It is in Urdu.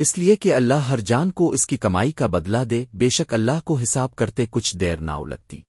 اس لیے کہ اللہ ہر جان کو اس کی کمائی کا بدلہ دے، بے شک اللہ کو حساب کرتے کچھ دیر نہ لگتی